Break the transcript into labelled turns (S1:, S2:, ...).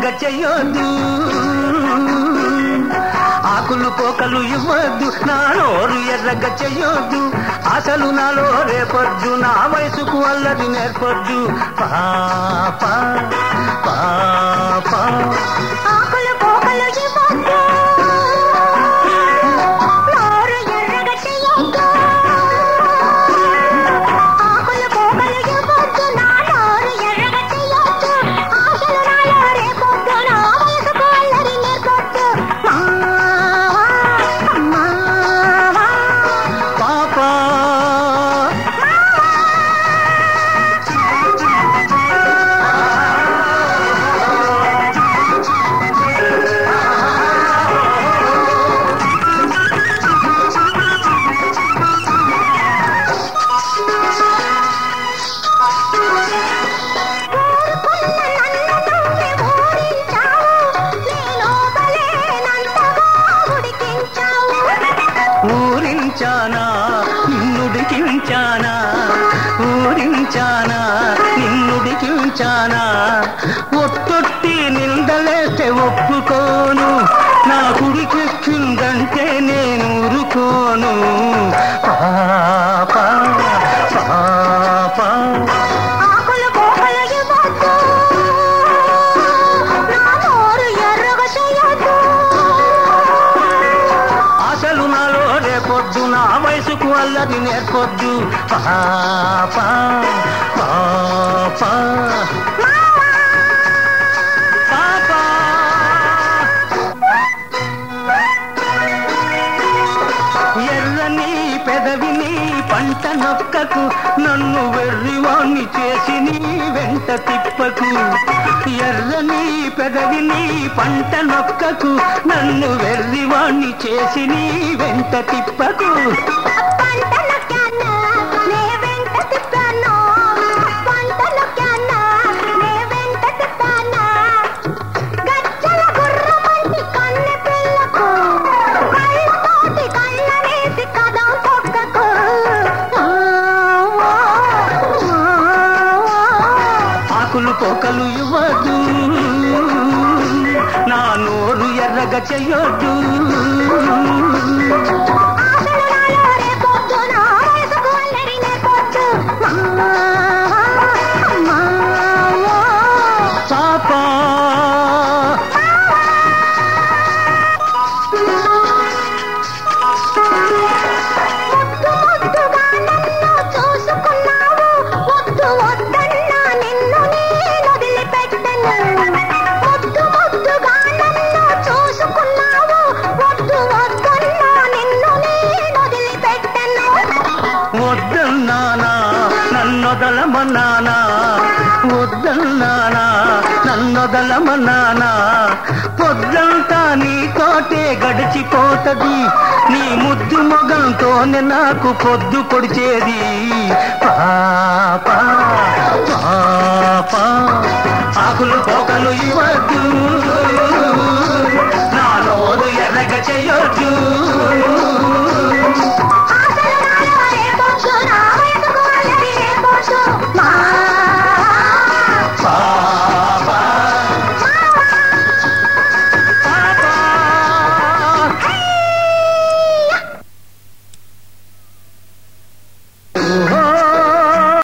S1: చెయ్యొద్దు ఆకులు పోకలు ఇవ్వద్దు నా నోరు ఎర్రగ చెయ్యొద్దు అసలు నాలో రేపొద్దు నా వయసుకు అల్లది నేర్పొద్దు. పాప. ఊరించానా నిన్నుడికించానా ఊరించానా నిన్నుడికించానా ఒట్టొట్టి నిందలేస్తే ఒప్పు రేపొద్దు నా వయసుకు అల్లరి నేర్పొద్దు. పాప పాప పెదవిని పంట నొక్కకు నన్ను వెర్రివాణ్ణి చేసి నీ వెంట తిప్పకు. ఎర్రని పెదవిని పంట నొక్కకు నన్ను వెర్రివాణ్ణి చేసి నీ వెంట తిప్పకు. పోకలు ఇవ్వదు. నా నోరు ఎర్రగ చెయ్యొద్దు. నన్నొదలమన్నానా పొద్దంతా నీతోటే గడిచిపోతది. నీ ముద్దు మొగంతోనే నాకు పొద్దు పొడిచేది. పాపా పాపా ఆకులు పోకలు ఇవ్వద్దు.